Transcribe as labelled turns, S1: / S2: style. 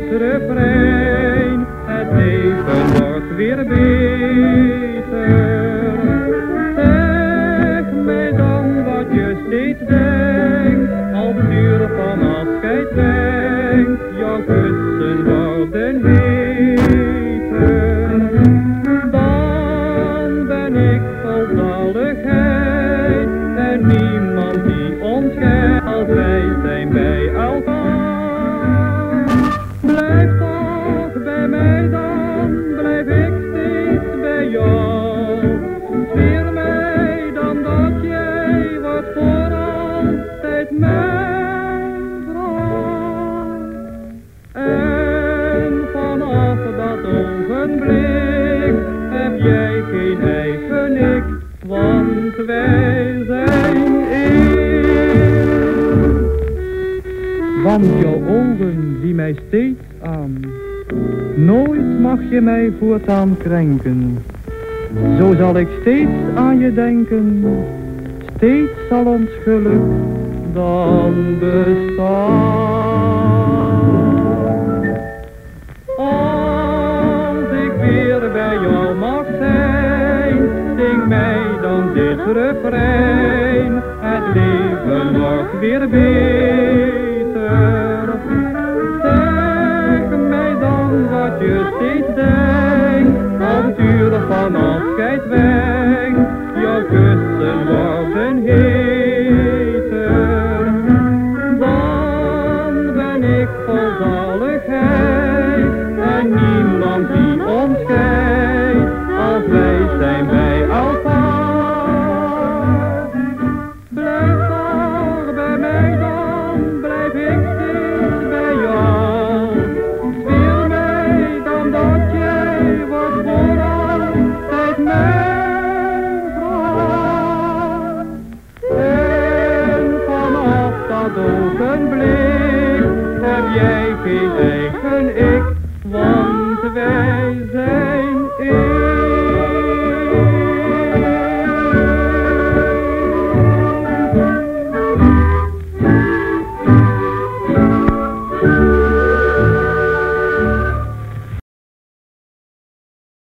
S1: dit refrein. Het leven wordt weer beter. Voor altijd mijn vrouw. En vanaf dat ogenblik heb jij geen eigen ik, want wij zijn één. Want jouw ogen zien mij steeds aan, nooit mag je mij voortaan krenken. Zo zal ik steeds aan je denken, steeds zal ons geluk dan bestaan. Als ik weer bij jou mag zijn, zing mij dan dit refrein. Het leven wordt weer beter. Wie eigen ik, want wij zijn in?